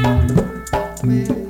Where